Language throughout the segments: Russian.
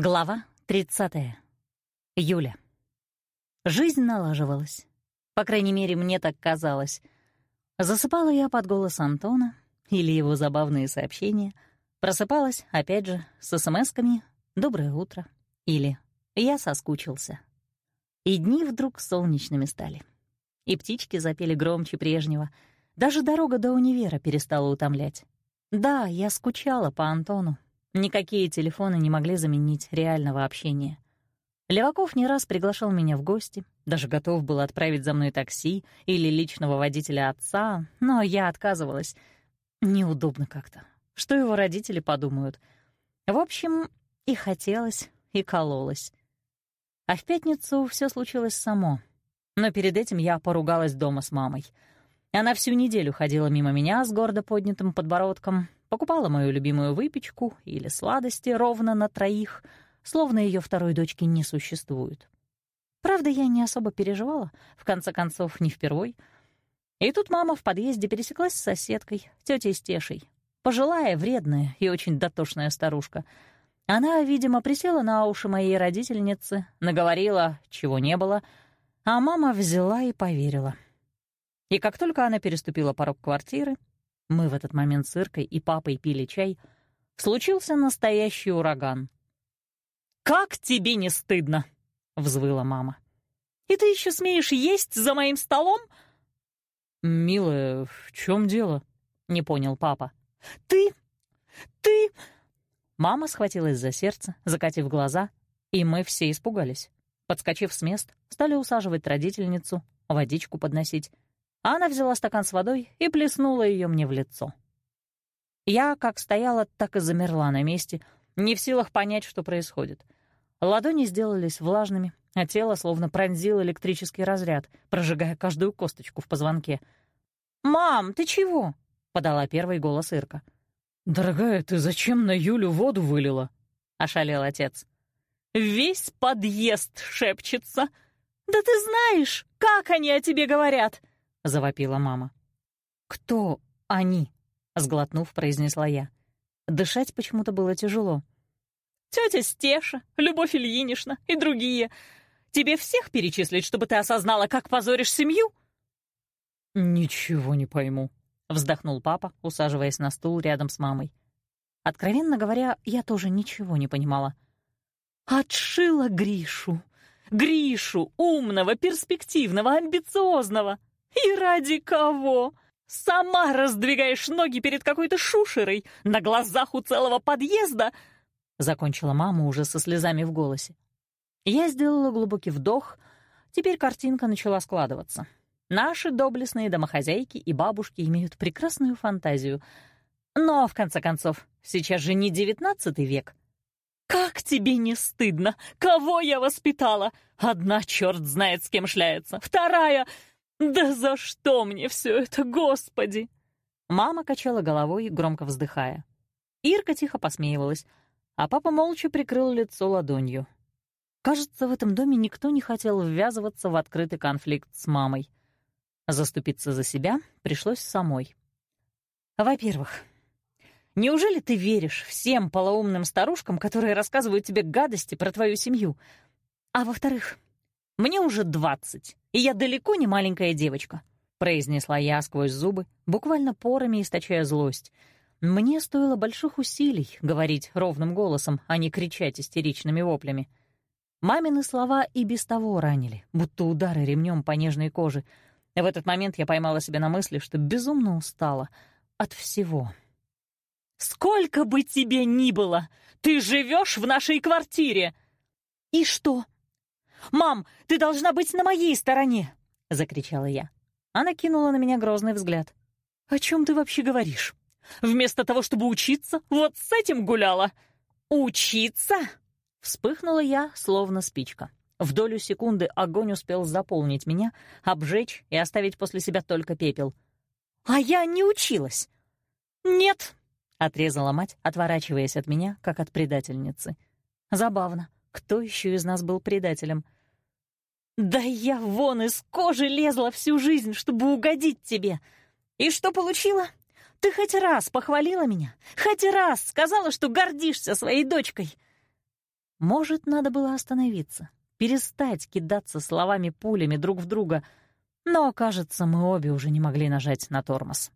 Глава 30. Юля. Жизнь налаживалась. По крайней мере, мне так казалось. Засыпала я под голос Антона или его забавные сообщения. Просыпалась, опять же, с смс-ками «Доброе утро» или «Я соскучился». И дни вдруг солнечными стали. И птички запели громче прежнего. Даже дорога до универа перестала утомлять. Да, я скучала по Антону, Никакие телефоны не могли заменить реального общения. Леваков не раз приглашал меня в гости, даже готов был отправить за мной такси или личного водителя отца, но я отказывалась. Неудобно как-то. Что его родители подумают? В общем, и хотелось, и кололось. А в пятницу все случилось само. Но перед этим я поругалась дома с мамой. Она всю неделю ходила мимо меня с гордо поднятым подбородком, покупала мою любимую выпечку или сладости ровно на троих, словно ее второй дочки не существует. Правда, я не особо переживала, в конце концов, не впервой. И тут мама в подъезде пересеклась с соседкой, тетей Стешей. Пожилая, вредная и очень дотошная старушка. Она, видимо, присела на уши моей родительницы, наговорила, чего не было, а мама взяла и поверила. И как только она переступила порог квартиры, мы в этот момент с Иркой и папой пили чай. Случился настоящий ураган. «Как тебе не стыдно?» — взвыла мама. «И ты еще смеешь есть за моим столом?» «Милая, в чем дело?» — не понял папа. «Ты... ты...» Мама схватилась за сердце, закатив глаза, и мы все испугались. Подскочив с мест, стали усаживать родительницу, водичку подносить она взяла стакан с водой и плеснула ее мне в лицо. Я как стояла, так и замерла на месте, не в силах понять, что происходит. Ладони сделались влажными, а тело словно пронзил электрический разряд, прожигая каждую косточку в позвонке. «Мам, ты чего?» — подала первый голос Ирка. «Дорогая, ты зачем на Юлю воду вылила?» — ошалел отец. «Весь подъезд шепчется. Да ты знаешь, как они о тебе говорят!» — завопила мама. «Кто они?» — сглотнув, произнесла я. Дышать почему-то было тяжело. «Тетя Стеша, Любовь Ильинична и другие. Тебе всех перечислить, чтобы ты осознала, как позоришь семью?» «Ничего не пойму», — вздохнул папа, усаживаясь на стул рядом с мамой. Откровенно говоря, я тоже ничего не понимала. «Отшила Гришу. Гришу, умного, перспективного, амбициозного. «И ради кого? Сама раздвигаешь ноги перед какой-то шушерой на глазах у целого подъезда!» Закончила мама уже со слезами в голосе. Я сделала глубокий вдох. Теперь картинка начала складываться. Наши доблестные домохозяйки и бабушки имеют прекрасную фантазию. Но, в конце концов, сейчас же не девятнадцатый век. «Как тебе не стыдно? Кого я воспитала? Одна черт знает, с кем шляется, вторая «Да за что мне все это, Господи?» Мама качала головой, громко вздыхая. Ирка тихо посмеивалась, а папа молча прикрыл лицо ладонью. Кажется, в этом доме никто не хотел ввязываться в открытый конфликт с мамой. Заступиться за себя пришлось самой. Во-первых, неужели ты веришь всем полоумным старушкам, которые рассказывают тебе гадости про твою семью? А во-вторых, мне уже двадцать, и я далеко не маленькая девочка», — произнесла я сквозь зубы, буквально порами источая злость. Мне стоило больших усилий говорить ровным голосом, а не кричать истеричными воплями. Мамины слова и без того ранили, будто удары ремнем по нежной коже. В этот момент я поймала себя на мысли, что безумно устала от всего. «Сколько бы тебе ни было, ты живешь в нашей квартире!» «И что?» «Мам, ты должна быть на моей стороне!» — закричала я. Она кинула на меня грозный взгляд. «О чем ты вообще говоришь? Вместо того, чтобы учиться, вот с этим гуляла!» «Учиться?» Вспыхнула я, словно спичка. В долю секунды огонь успел заполнить меня, обжечь и оставить после себя только пепел. «А я не училась!» «Нет!» — отрезала мать, отворачиваясь от меня, как от предательницы. Забавно. Кто еще из нас был предателем? «Да я вон из кожи лезла всю жизнь, чтобы угодить тебе. И что получила? Ты хоть раз похвалила меня? Хоть раз сказала, что гордишься своей дочкой?» Может, надо было остановиться, перестать кидаться словами-пулями друг в друга, но, кажется, мы обе уже не могли нажать на тормоз.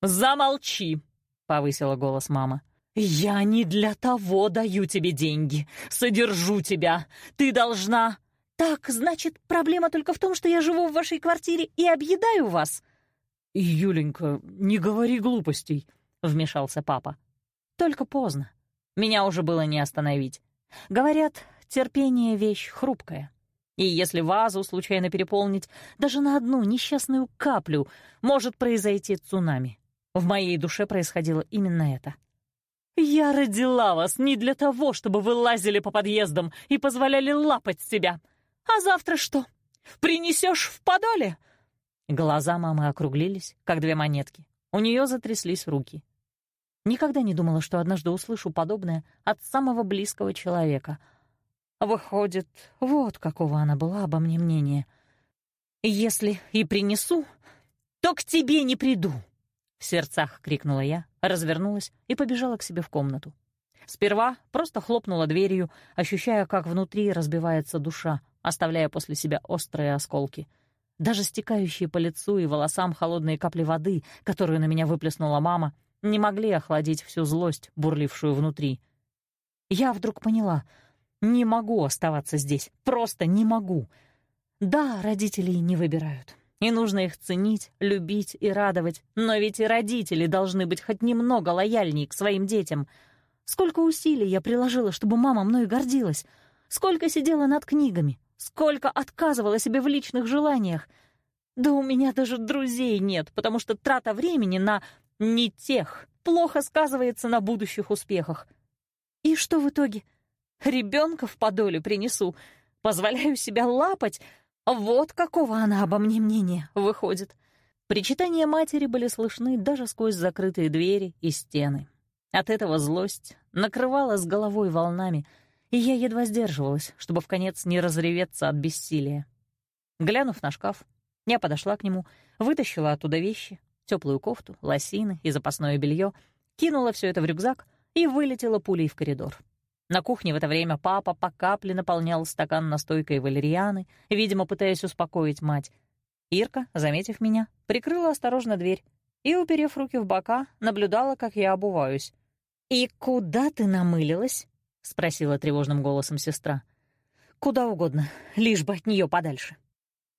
«Замолчи!» — повысила голос мама. «Я не для того даю тебе деньги. Содержу тебя. Ты должна...» «Так, значит, проблема только в том, что я живу в вашей квартире и объедаю вас?» «Юленька, не говори глупостей», — вмешался папа. «Только поздно. Меня уже было не остановить. Говорят, терпение — вещь хрупкая. И если вазу случайно переполнить даже на одну несчастную каплю, может произойти цунами. В моей душе происходило именно это. «Я родила вас не для того, чтобы вы лазили по подъездам и позволяли лапать себя. А завтра что? Принесешь в подоле?» Глаза мамы округлились, как две монетки. У нее затряслись руки. Никогда не думала, что однажды услышу подобное от самого близкого человека. Выходит, вот какого она была обо мне мнение. «Если и принесу, то к тебе не приду!» В сердцах крикнула я, развернулась и побежала к себе в комнату. Сперва просто хлопнула дверью, ощущая, как внутри разбивается душа, оставляя после себя острые осколки. Даже стекающие по лицу и волосам холодные капли воды, которую на меня выплеснула мама, не могли охладить всю злость, бурлившую внутри. Я вдруг поняла, не могу оставаться здесь, просто не могу. Да, родителей не выбирают, и нужно их ценить, любить и радовать, но ведь и родители должны быть хоть немного лояльнее к своим детям. Сколько усилий я приложила, чтобы мама мной гордилась, сколько сидела над книгами, сколько отказывала себе в личных желаниях. Да у меня даже друзей нет, потому что трата времени на не тех, плохо сказывается на будущих успехах. И что в итоге? Ребенка в подоле принесу, позволяю себя лапать. Вот какого она обо мне мнения выходит. Причитания матери были слышны даже сквозь закрытые двери и стены. От этого злость накрывала с головой волнами, и я едва сдерживалась, чтобы в конец не разреветься от бессилия. Глянув на шкаф, я подошла к нему, вытащила оттуда вещи, теплую кофту, лосины и запасное белье, кинула все это в рюкзак и вылетела пулей в коридор. На кухне в это время папа по капле наполнял стакан настойкой валерьяны, видимо, пытаясь успокоить мать. Ирка, заметив меня, прикрыла осторожно дверь и, уперев руки в бока, наблюдала, как я обуваюсь. «И куда ты намылилась?» — спросила тревожным голосом сестра. «Куда угодно, лишь бы от нее подальше».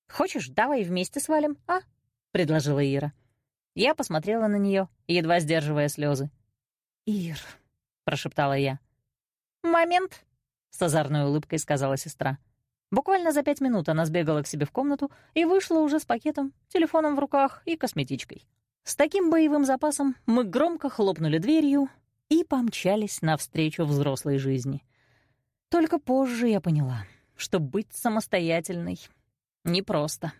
«Хочешь, давай вместе свалим, а?» — предложила Ира. Я посмотрела на нее, едва сдерживая слезы. «Ир», — прошептала я. «Момент», — с озорной улыбкой сказала сестра. Буквально за пять минут она сбегала к себе в комнату и вышла уже с пакетом, телефоном в руках и косметичкой. С таким боевым запасом мы громко хлопнули дверью и помчались навстречу взрослой жизни. Только позже я поняла, что быть самостоятельной непросто.